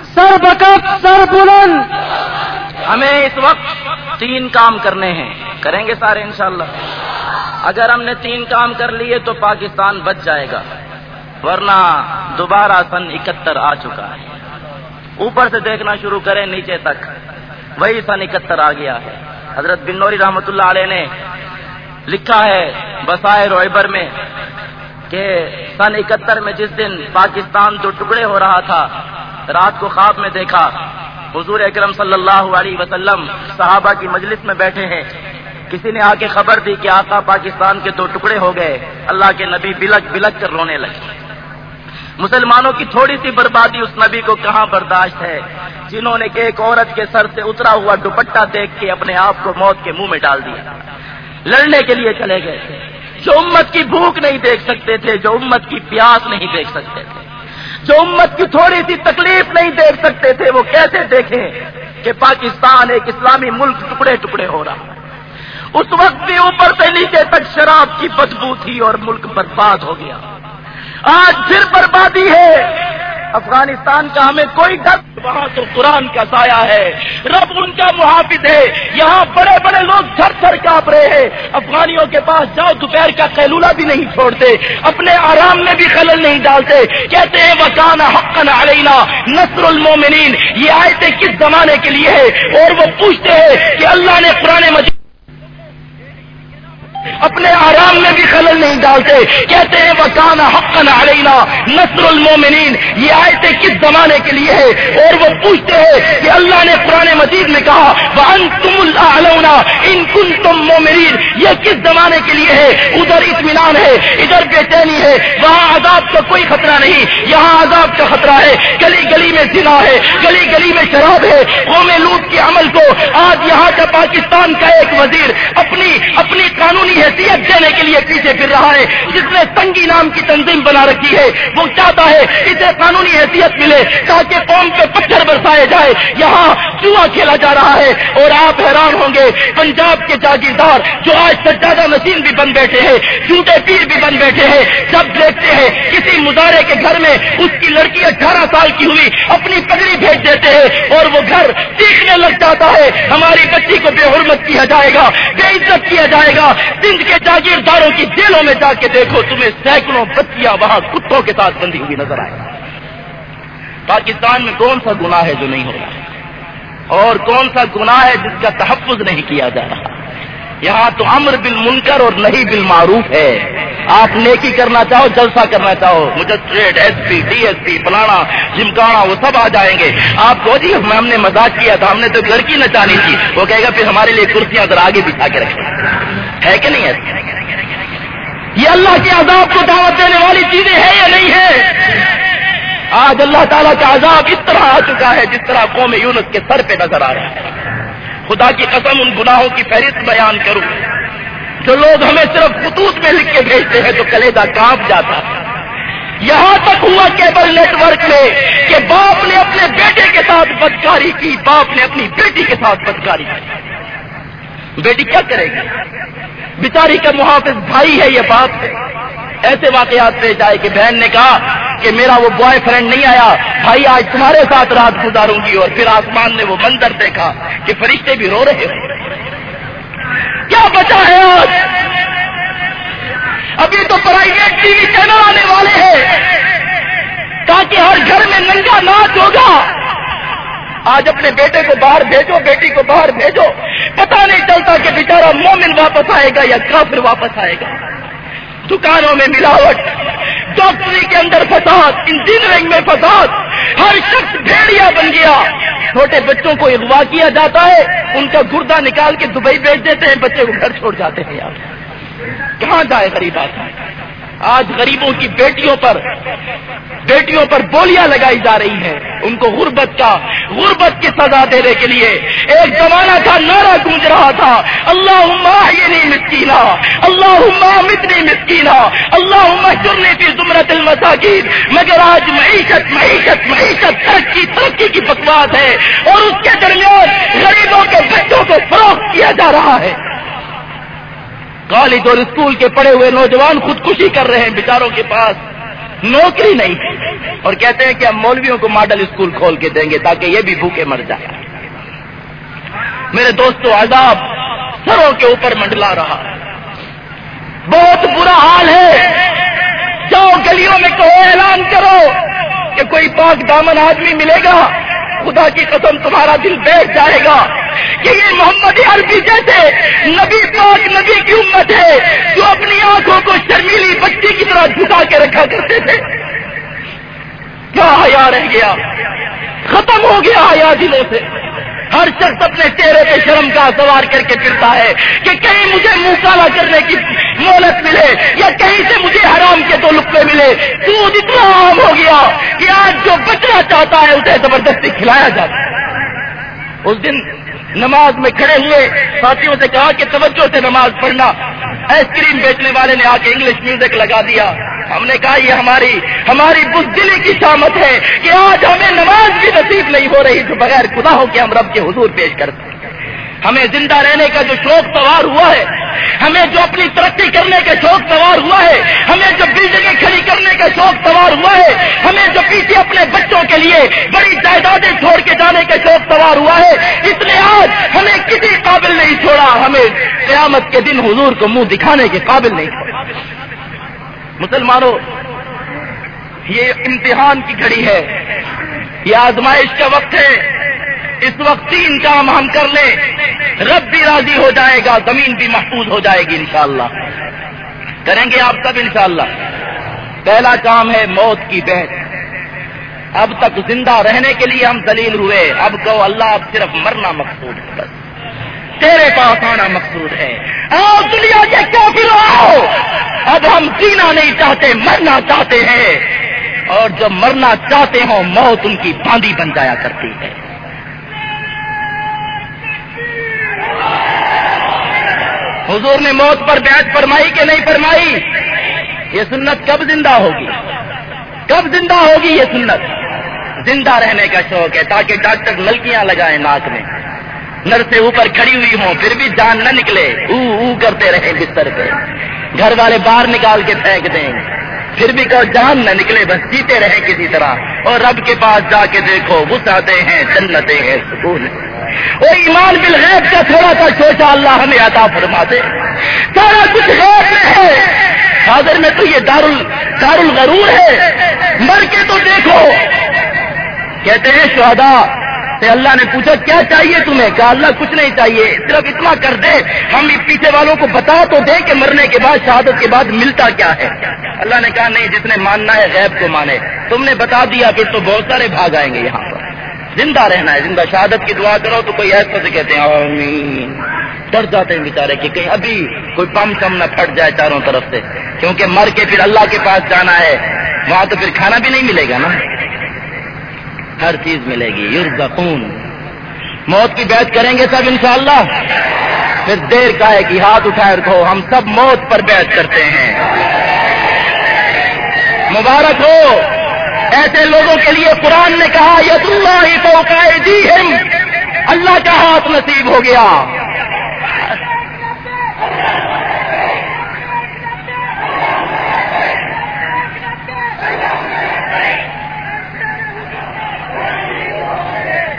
سر بکت سر بلند۔ ہمیں اس وقت تین کام کرنے ہیں۔ کریں گے سارے انشاءاللہ۔ اگر ہم نے تین کام کر لیے تو پاکستان بچ جائے گا۔ ورنہ دوبارہ سن اکہتر آ چکا ہے۔ اوپر سے دیکھنا شروع کریں، نیچے تک۔ وہی سن اکہتر آ گیا ہے۔ حضرت بن نوری رحمت اللہ علیہ نے لکھا ہے بسائر عبر میں کہ سن اکہتر میں جس دن پاکستان دو ٹکڑے ہو رہا تھا، رات کو خواب میں دیکھا، حضور اکرم صلی اللہ علیہ وسلم صحابہ کی مجلس میں بیٹھے ہیں۔ کسی نے آ کے خبر دی کہ آقا پاکستان کے دو ٹکڑے ہو گئے، اللہ کے نبی بلک بلک کر رونے لگے۔ مسلمانوں کی تھوڑی سی بربادی اس نبی کو کہاں برداشت ہے؟ جنہوں نے کہ ایک عورت کے سر سے اترا ہوا دوپٹہ دیکھ کے اپنے آپ کو موت کے منہ میں ڈال دیا۔ لڑنے کے لیے چلے گئے تھے۔ جو امت کی بھوک نہیں دیکھ سکتے تھے، جو امت کی پیاس نہیں دیکھ سکتے تھے، جو امت کی تھوڑی سی تکلیف نہیں دیکھ سکتے تھے، وہ کیسے دیکھیں کہ پاکستان ایک اسلامی ملک ٹکڑے ٹکڑے ہو رہا ہے۔ اس وقت بھی اوپر سے نیچے تک شراب کی بدبو تھی اور ملک برباد ہو گیا۔ آج پھر بربادی ہے۔ افغانستان کا ہمیں کوئی ڈر وہاں تو قرآن کا سایہ ہے۔ رب ان کا محافظ ہے۔ یہاں بڑے بڑے لوگ تھر تھر کاپ رہے ہیں۔ افغانیوں کے پاس جاؤ، دوپہر کا قیلولہ بھی نہیں چھوڑتے۔ اپنے آرام میں بھی خلل نہیں ڈالتے۔ کہتے ہیں وکانا حقن علینا نصر المومنین یہ آیتیں کس زمانے کے لیے ہے اور وہ پوچھتے ہیں کہ اللہ نے قرآن مجید اپنے آرام میں بھی خلل نہیں ڈالتے۔ کہتے ہیں وہ حقن علینا نصر المومنین یہ آیتیں کس زمانے کے لیے ہے اور وہ پوچھتے ہیں کہ اللہ نے قرآن مجید میں کہا وہ تم ان کن تم مومنین یہ کس زمانے کے لیے ہے؟ ادھر اطمینان ہے، ادھر بے چینی ہے، وہاں عذاب کا کوئی خطرہ نہیں۔ یہاں عذاب کا خطرہ ہے، گلی گلی میں زنا ہے، گلی گلی میں شراب ہے۔ قوم لوٹ کے عمل کو آج یہاں کا پاکستان کا ایک وزیر اپنی اپنی قانونی حیثیت دینے کے لیے پیچھے پھر رہا ہے، جس نے تنگی نام کی تنظیم بنا رکھی ہے۔ وہ چاہتا ہے اسے قانونی حیثیت ملے تاکہ قوم پہ پتھر برسائے جائے۔ یہاں چوہا کھیلا جا رہا ہے اور آپ حیران ہوں گے۔ پنجاب کے جاگیردار جو آج سجادہ نشین بھی بن بیٹھے ہیں جوتے پیر بھی بن بیٹھے ہیں۔ جب دیکھتے ہیں کسی مظاہرے کے گھر میں اس کی لڑکی اٹھارہ سال کی ہوئی اپنی پگڑی بھیج دیتے ہیں اور وہ گھر سیکھنے لگ جاتا ہے۔ ہماری بچی کو بے حرمت کیا جائے گا، بے عزت کیا جائے گا۔ سندھ کے جاگیرداروں کی جیلوں میں جا کے دیکھو، تمہیں سینکڑوں بچیاں وہاں کتوں کے ساتھ بندی ہوئی نظر آئے۔ پاکستان میں کون سا گناہ ہے جو نہیں ہو رہا؟ اور کون سا گناہ ہے جس کا تحفظ نہیں کیا جا رہا؟ یہاں تو امر بل منکر اور نہیں بل معروف ہے۔ آپ نیکی کرنا چاہو، جلسہ کرنا چاہو، magistrate, S P, D S P, فلانا جمکانا وہ سب آ جائیں گے۔ آپ کو جی ہم نے مزاق کیا تھا، ہم نے تو لڑکی نچانی تھی۔ وہ کہے گا، پھر ہمارے لیے کرسیاں ادھر آگے بچھا کے رکھیں ہے کہ نہیں ہے؟ یہ اللہ کے عذاب کو دعوت دینے والی چیزیں ہیں یا نہیں ہے آج اللہ تعالیٰ کا عذاب اس طرح آ چکا ہے جس طرح قوم یونس کے سر پہ نظر آ رہا ہے۔ خدا کی قسم ان گناہوں کی فہرست بیان کروں۔ جو لوگ ہمیں صرف خطوط میں لکھ کے بھیجتے ہیں تو کلیدہ کانپ جاتا ہے۔ یہاں تک ہوا کیبل نیٹ ورک میں کہ باپ نے اپنے بیٹے کے ساتھ بدکاری کی، باپ نے اپنی بیٹی کے ساتھ بدکاری کی۔ بیٹی کیا کرے گی؟ بیچاری کا محافظ بھائی ہے یہ باپ ہے۔ ایسے واقعات پیش آئے کہ بہن نے کہا کہ میرا وہ بوائے فرینڈ نہیں آیا۔ بھائی، آج تمہارے ساتھ رات گزاروں گی اور پھر آسمان نے وہ منظر دیکھا کہ فرشتے بھی رو رہے ہو کیا بچا ہے آج؟ ابھی تو پرائیویٹ ٹی وی چینل آنے والے ہیں۔ تاکہ ہر گھر میں ننگا ناچ ہوگا۔ آج اپنے بیٹے کو باہر بھیجو، بیٹی کو باہر بھیجو۔ پتا نہیں چلتا کہ بیچارہ مومن واپس آئے گا یا کافر واپس آئے گا۔ دکانوں میں ملاوٹ ڈاکٹری کے اندر فساد، انجینئرنگ میں فساد، ہر شخص بھیڑیا بن گیا۔ چھوٹے بچوں کو اغوا کیا جاتا ہے، ان کا گردہ نکال کے دبئی بیچ دیتے ہیں، بچے کو گھر چھوڑ جاتے ہیں یار۔ کہاں جائے غریب آدمی؟ آج غریبوں کی بیٹیوں پر بیٹیوں پر بولیاں لگائی جا رہی ہیں۔ ان کو غربت کا غربت کی سزا دینے کے لیے ایک زمانہ تھا نعرہ گونج رہا تھا۔ اللہ یہ نہیں مسکینا۔ اللہ متنی مسکینا۔ اللہ جرنی تھی زمرت المساجد مگر آج معیشت معیشت معیشت ترقی ترقی کی بکواس ہے اور اس کے درمیان غریبوں کے بچوں کو فروخت کیا جا رہا ہے۔ کالج اور اسکول کے پڑے ہوئے نوجوان خودکشی کر رہے ہیں بیچاروں کے پاس۔ نوکری نہیں۔ اور کہتے ہیں کہ ہم مولویوں کو ماڈل اسکول کھول کے دیں گے تاکہ یہ بھی بھوکے مر جائے میرے دوستوں عذاب سروں کے اوپر منڈلا رہا۔ بہت برا حال ہے۔ جاؤ گلیوں میں کہو، اعلان کرو۔ کہ کوئی پاک دامن آدمی ملے گا، خدا کی قسم تمہارا دل بیٹھ جائے گا۔ کہ یہ محمد عربی جیسے نبی پاک نبی کی امت ہے، جو اپنی آنکھوں کو شرمیلی بچی کی طرح جھکا کے رکھا کرتے تھے۔ کیا حیا رہ گیا؟ ختم ہو گیا حیا دلوں سے۔ ہر شخص اپنے چہرے پہ شرم کا سوار کر کے پھرتا ہے کہ کہیں مجھے منہ کالا کرنے کی مہلت ملے یا کہیں سے مجھے حرام کے دو لقمے ملے۔ دودھ اتنا عام ہو گیا کہ آج جو بچنا چاہتا ہے اسے زبردستی کھلایا جاتا ہے۔ اس دن نماز میں کھڑے ہوئے ساتھیوں سے کہا کہ توجہ سے نماز پڑھنا۔ آئس کریم بیچنے والے نے آ کے انگلش میوزک لگا دیا۔ ہم نے کہا، یہ ہماری ہماری بزدلی کی شامت ہے کہ آج ہمیں نماز بھی نصیب نہیں ہو رہی جو بغیر خدا ہو کے ہم رب کے حضور پیش کرتے ہیں۔ ہمیں زندہ رہنے کا جو شوق سوار ہوا ہے، ہمیں جو اپنی ترقی کرنے کا شوق سوار ہوا ہے، ہمیں جو بلڈنگیں کھڑی کرنے کا شوق سوار ہوا ہے، ہمیں جو پیچھے اپنے بچوں کے لیے بڑی جائیدادیں چھوڑ کے جانے کا شوق سوار ہوا ہے، اس لیے آج ہمیں کسی قابل نہیں چھوڑا، ہمیں قیامت کے دن حضور کو منہ دکھانے کے قابل نہیں چھوڑا۔ مسلمانوں، یہ امتحان کی گھڑی ہے، یہ آزمائش کا وقت ہے۔ اس وقت تین کام ہم کر لیں۔ رب بھی راضی ہو جائے گا، زمین بھی محفوظ ہو جائے گی انشاءاللہ۔ کریں گے آپ سب انشاءاللہ۔ پہلا کام ہے موت کی بحث اب تک زندہ رہنے کے لیے ہم دلیل ہوئے۔ اب کہو اللہ اب صرف مرنا مقصود ہے، بس۔ تیرے پاس آنا مقصود ہے۔ آؤ دنیا کے کیا پھر آؤ۔ اب ہم جینا نہیں چاہتے، مرنا چاہتے ہیں۔ اور جب مرنا چاہتے ہوں، موت ان کی باندھی بن جایا کرتی ہے۔ حضور نے موت پر بیعت فرمائی کہ نہیں فرمائی؟ یہ سنت کب زندہ ہوگی؟ کب زندہ ہوگی یہ سنت؟ زندہ رہنے کا شوق ہے تاکہ ڈاکٹر نلکیاں لگائیں ناک میں۔ نر سے اوپر کھڑی ہوئی ہوں، پھر بھی جان نہ نکلے۔ او او کرتے رہے بستر پہ۔ گھر والے باہر نکال کے پھینک دیں۔ پھر بھی کہو جان نہ نکلے، بس جیتے رہے کسی طرح۔ اور رب کے پاس جا کے دیکھو وسعتے ہیں، جنتیں ہیں، سکون ہے وہ ایمان بالغیب کا تھوڑا سا سوچا اللہ ہمیں عطا فرما دے سارا کچھ غیب میں ہے۔ حاضر میں تو یہ دار دار الغرور ہے۔ مر کے تو دیکھو۔ کہتے ہیں شہدا سے اللہ نے پوچھا، کیا چاہیے تمہیں؟ کہا، اللہ کچھ نہیں چاہیے، صرف اتنا کر دے، ہم پیچھے والوں کو بتا تو دیں کہ مرنے کے بعد، شہادت کے بعد ملتا کیا ہے. اللہ نے کہا، نہیں، جس نے ماننا ہے، غیب کو مانے. تم نے بتا دیا پھر تو بہت سارے بھاگ آئیں گے یہاں پر۔ زندہ رہنا ہے، زندہ شہادت کی دعا کرو تو کوئی ایسا سے کہتے ہیں، آمین. ڈر جاتے ہیں بیچارے کہ کہیں ابھی کوئی پم کم نہ پھٹ جائے چاروں طرف سے، کیونکہ مر کے پھر اللہ کے پاس جانا ہے، وہاں تو پھر کھانا بھی نہیں ملے گا نا۔ ہر چیز ملے گی۔ یرزقون۔ خون موت کی بیعت کریں گے سب انشاءاللہ۔ پھر دیر کا ہے کہ ہاتھ اٹھائے رکھو۔ ہم سب موت پر بیعت کرتے ہیں۔ مبارک ہو۔ ایسے لوگوں کے لیے قرآن نے کہا یت اللہ ہی تو اللہ کا ہاتھ نصیب ہو گیا۔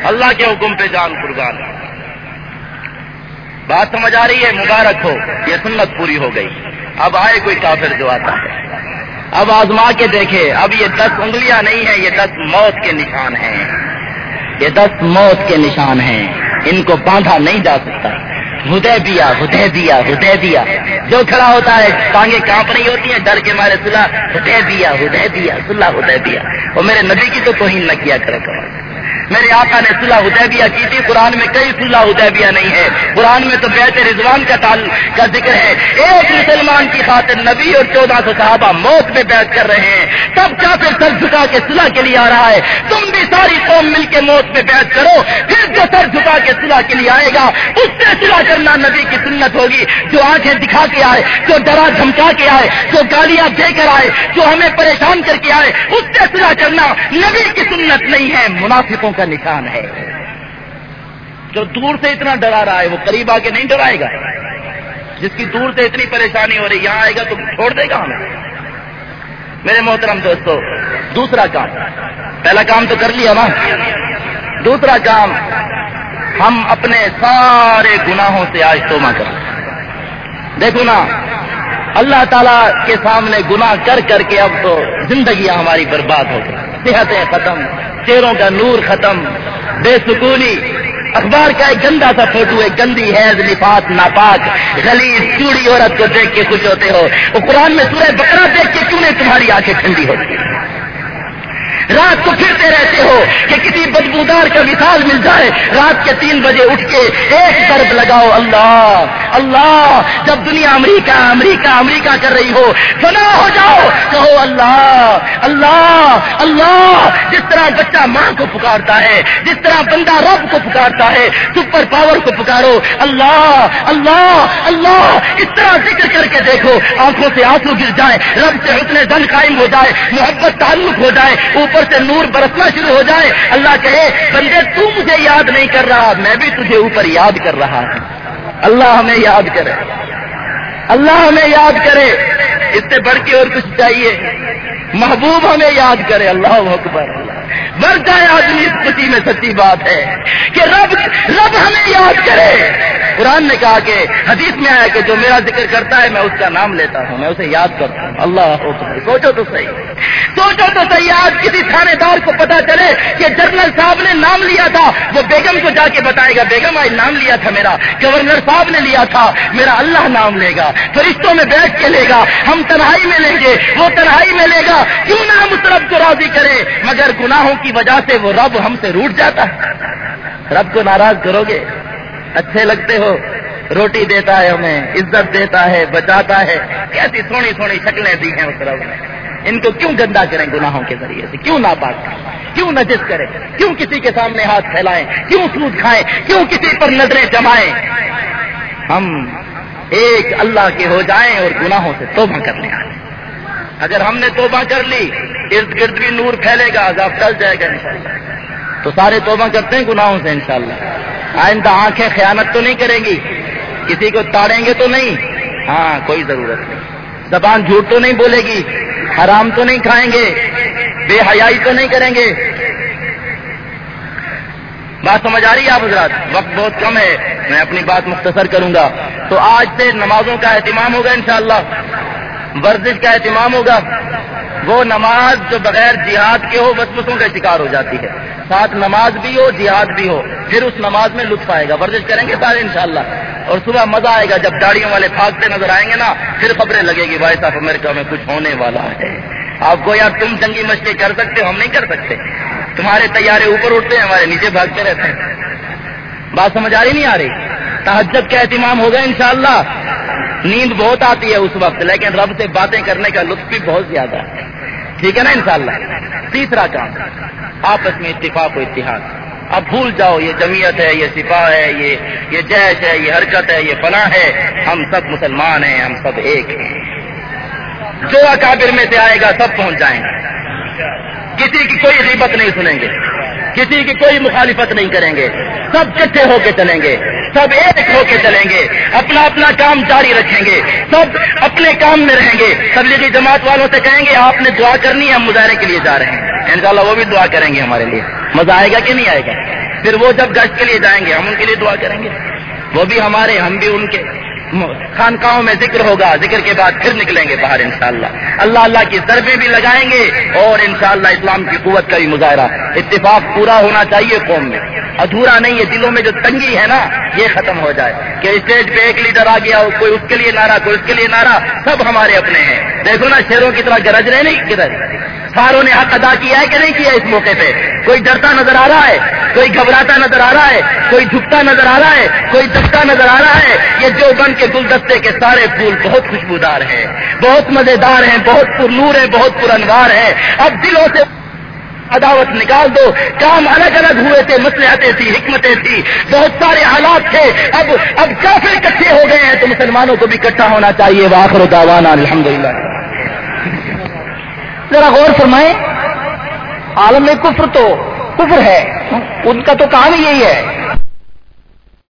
اللہ کے حکم پہ جان قربان۔ بات سمجھ آ رہی ہے؟ مبارک ہو، یہ سنت پوری ہو گئی۔ اب آئے کوئی کافر جو آتا ہے۔ اب آزما کے دیکھے، اب یہ دس انگلیاں نہیں ہیں، یہ دس موت کے نشان ہیں۔ یہ دس موت کے نشان ہیں۔ ان کو باندھا نہیں جا سکتا۔ ہدے دیا ہدے دیا ہدے دیا جو کھڑا ہوتا ہے، ٹانگیں کانپ نہیں ہوتی ہیں، ڈر کے مارے سلا ہدے دیا ہدے دیا سلا ہدے دیا وہ میرے نبی کی تو توہین نہ کیا کرے کرو میرے آقا نے صلح حدیبیہ کی تھی، قرآن میں کئی صلح حدیبیہ نہیں ہے۔ قرآن میں تو بیت رضوان کا تعلق کا ذکر ہے۔ ایک مسلمان کی خاطر نبی اور چودہ سو صحابہ موت میں بیٹھ کر رہے ہیں۔ تب کیا پھر سر جھکا کے صلح کے لیے آ رہا ہے۔ تم بھی ساری قوم مل کے موت میں بیٹھ کرو۔ پھر جو سر جھکا کے صلح کے لیے آئے گا، اس سے صلح کرنا نبی کی سنت ہوگی۔ جو آنکھیں دکھا کے آئے، جو ڈرا دھمکا کے آئے، جو گالیاں دے کر آئے، جو ہمیں پریشان کر کے آئے، اس سے صلح کرنا نبی کی سنت نہیں ہے۔ منافقوں کا نشان ہے۔ جو دور سے اتنا ڈرا رہا ہے، وہ قریب آ کے نہیں ڈرائے گا۔ جس کی دور سے اتنی پریشانی ہو رہی یہاں آئے گا تو چھوڑ دے گا ہمیں۔ میرے محترم دوستو، دوسرا کام۔ پہلا کام تو کر لیا نا۔ دوسرا کام، ہم اپنے سارے گناہوں سے آج توما کر دیکھو نا، اللہ تعالیٰ کے سامنے گناہ کر کر کے اب تو زندگیاں ہماری برباد ہو گئی۔ صحتیں ختم، چہروں کا نور ختم۔ بے سکونی اخبار کا ایک گندا سا فوٹو ہے گندی حیض لفاف ناپاک، غلیظ، چوڑی عورت کو دیکھ کے خوش ہوتے ہو۔ وہ قرآن میں سورہ بکرا دیکھ کے کیوں نہیں تمہاری آنکھیں ٹھنڈی ہوتی؟ رات کو پھرتے رہتے ہو کہ کسی بدبودار کا مثال مل جائے۔ رات کے تین بجے اٹھ کے ایک ضرب لگاؤ اللہ اللہ، جب دنیا امریکہ امریکہ امریکہ کر رہی ہو، فنا ہو جاؤ۔ کہو اللہ اللہ اللہ، جس طرح بچہ ماں کو پکارتا ہے، جس طرح بندہ رب کو پکارتا ہے، سپر پاور کو پکارو۔ اللہ اللہ اللہ، اس طرح ذکر کر کے دیکھو، آنکھوں سے آنسو گر جائے، رب سے حسن دن قائم ہو جائے، محبت تعلق ہو جائے اوپر سے نور برسنا شروع ہو جائے، اللہ کہے، بندے، تو مجھے یاد نہیں کر رہا، میں بھی تجھے اوپر یاد کر رہا ہوں۔ اللہ ہمیں یاد کرے۔ اللہ ہمیں یاد کرے۔ اس سے بڑھ کے اور کچھ چاہیے۔ محبوب ہمیں یاد کرے۔ اللہ اکبر۔ بڑھ جائے آدمی اس خوشی میں سچی بات ہے کہ رب رب ہمیں یاد کرے۔ قرآن نے کہا کہ حدیث میں آیا کہ جو میرا ذکر کرتا ہے میں اس کا نام لیتا ہوں، میں اسے یاد کرتا ہوں۔ اللہ سوچو تو صحیح۔ سوچو تو صحیح، آج کسی تھانے دار کو پتا چلے کہ جنرل صاحب نے نام لیا تھا۔ وہ بیگم کو جا کے بتائے گا، بیگم آج نام لیا تھا میرا، گورنر صاحب نے لیا تھا، میرا اللہ نام لے گا، فرشتوں میں بیٹھ کے لے گا، ہم تنہائی میں لیں گے، وہ تنہائی میں لے گا۔ کیوں نہ ہم اس رب کو راضی کرے؟ مگر گناہ گناہوں کی وجہ سے وہ رب ہم سے روٹ جاتا ہے۔ رب کو ناراض کرو گے۔ اچھے لگتے ہو، روٹی دیتا ہے ہمیں، عزت دیتا ہے، بچاتا ہے۔ کیسی سونی سونی شکلیں دی ہیں اس رب نے ان کو کیوں گندا کریں گناہوں کے ذریعے سے؟ کیوں ناپاک کریں؟ کیوں نجس کریں؟ کیوں کسی کے سامنے ہاتھ پھیلائیں؟ کیوں سود کھائیں؟ کیوں کسی پر نظریں جمائیں؟ ہم ایک اللہ کے ہو جائیں اور گناہوں سے توبہ کر لیں۔ اگر ہم نے توبہ کر لی، ارد گرد بھی نور پھیلے گا، عذاب ٹل جائے گا انشاءاللہ۔ تو سارے توبہ کرتے ہیں گناہوں سے انشاءاللہ۔ آئندہ آنکھیں خیانت تو نہیں کریں گی، کسی کو تاڑیں گے تو نہیں۔ ہاں کوئی ضرورت نہیں۔ زبان جھوٹ تو نہیں بولے گی، حرام تو نہیں کھائیں گے، بے حیائی تو نہیں کریں گے۔ بات سمجھ آ رہی ہے آپ حضرات؟ وقت بہت کم ہے، میں اپنی بات مختصر کروں گا۔ تو آج سے نمازوں کا اہتمام ہوگا انشاءاللہ۔ ورزش کا اہتمام ہوگا۔ وہ نماز جو بغیر جہاد کے ہو وسوسوں کا شکار ہو جاتی ہے۔ ساتھ نماز بھی ہو، جہاد بھی ہو، پھر اس نماز میں لطف آئے گا۔ ورزش کریں گے سارے انشاءاللہ۔ اور صبح مزہ آئے گا، جب گاڑیوں والے بھاگتے نظر آئیں گے نا، پھر خبریں لگے گی، بھائی صاحب، امریکہ میں کچھ ہونے والا ہے۔ آپ کو یار تم جنگی مشقیں کر سکتے ہو، ہم نہیں کر سکتے۔ تمہارے تیارے اوپر اٹھتے ہیں، ہمارے نیچے بھاگتے رہتے ہیں۔ بات سمجھ آ رہی نہیں آ رہی؟ تحجد کا اہتمام ہوگا انشاءاللہ۔ نیند بہت آتی ہے اس وقت، لیکن رب سے باتیں کرنے کا لطف بھی بہت زیادہ ہے۔ ٹھیک ہے نا انشاءاللہ؟ تیسرا کام، آپس میں اتفاق و اتحاد۔ اب بھول جاؤ، یہ جمعیت ہے، یہ سپاہ ہے، یہ یہ جیش ہے، یہ حرکت ہے، یہ فلاں ہے۔ ہم سب مسلمان ہیں، ہم سب ایک ہیں۔ جو اکابر میں سے آئے گا، سب پہنچ جائیں گے۔ کسی کی کوئی غیبت نہیں سنیں گے۔ کسی کی کوئی مخالفت نہیں کریں گے۔ سب کٹھے ہو کے چلیں گے۔ سب ایک ہو کے چلیں گے، اپنا اپنا کام جاری رکھیں گے، سب اپنے کام میں رہیں گے۔ تبلیغی جماعت والوں سے کہیں گے، آپ نے دعا کرنی ہے، ہم مظاہرے کے لیے جا رہے ہیں۔ انشاءاللہ وہ بھی دعا کریں گے ہمارے لیے۔ مزہ آئے گا کہ نہیں آئے گا؟ پھر وہ جب گشت کے لیے جائیں گے، ہم ان کے لیے دعا کریں گے۔ وہ بھی ہمارے، ہم بھی ان کے۔ خانقاہوں میں ذکر ہوگا، ذکر کے بعد پھر نکلیں گے باہر انشاءاللہ۔ اللہ اللہ کی ضربے بھی لگائیں گے اور انشاءاللہ اسلام کی قوت کا بھی مظاہرہ۔ اتفاق پورا ہونا چاہیے قوم میں۔ ادھورا نہیں ہے، دلوں میں جو تنگی ہے نا، یہ ختم ہو جائے۔ کہ اسٹیج پہ ایک لیڈر آ گیا، کوئی اس کے لیے نعرہ، کوئی اس کے لیے نعرہ، سب ہمارے اپنے ہیں۔ دیکھو نا، شیروں کی طرح گرج رہے نہیں؟ کدھر؟ ساروں نے حق ادا کیا ہے کہ نہیں کیا اس موقع پہ؟ کوئی ڈرتا نظر آ رہا ہے، کوئی گھبراتا نظر آ رہا ہے، کوئی جھکتا نظر آ رہا ہے، کوئی دبتا نظر آ رہا ہے، یہ جو بن کے گلدستے کے سارے پھول بہت خوشبودار ہیں، بہت مزیدار ہیں، بہت پر نور ہے بہت پر انوار ہے اب دلوں سے عداوت نکال دو، کام الگ الگ ہوئے تھے مسلحتیں تھی حکمتیں تھی بہت سارے حالات تھے۔ اب اب کافی اکٹھے ہو گئے ہیں، تو مسلمانوں کو بھی اکٹھا ہونا چاہیے واخر داوانا الحمد للہ ذرا غور فرمائیں۔ عالم میں کفر تو کفر ہے۔ ان کا تو کام ہی یہی ہے۔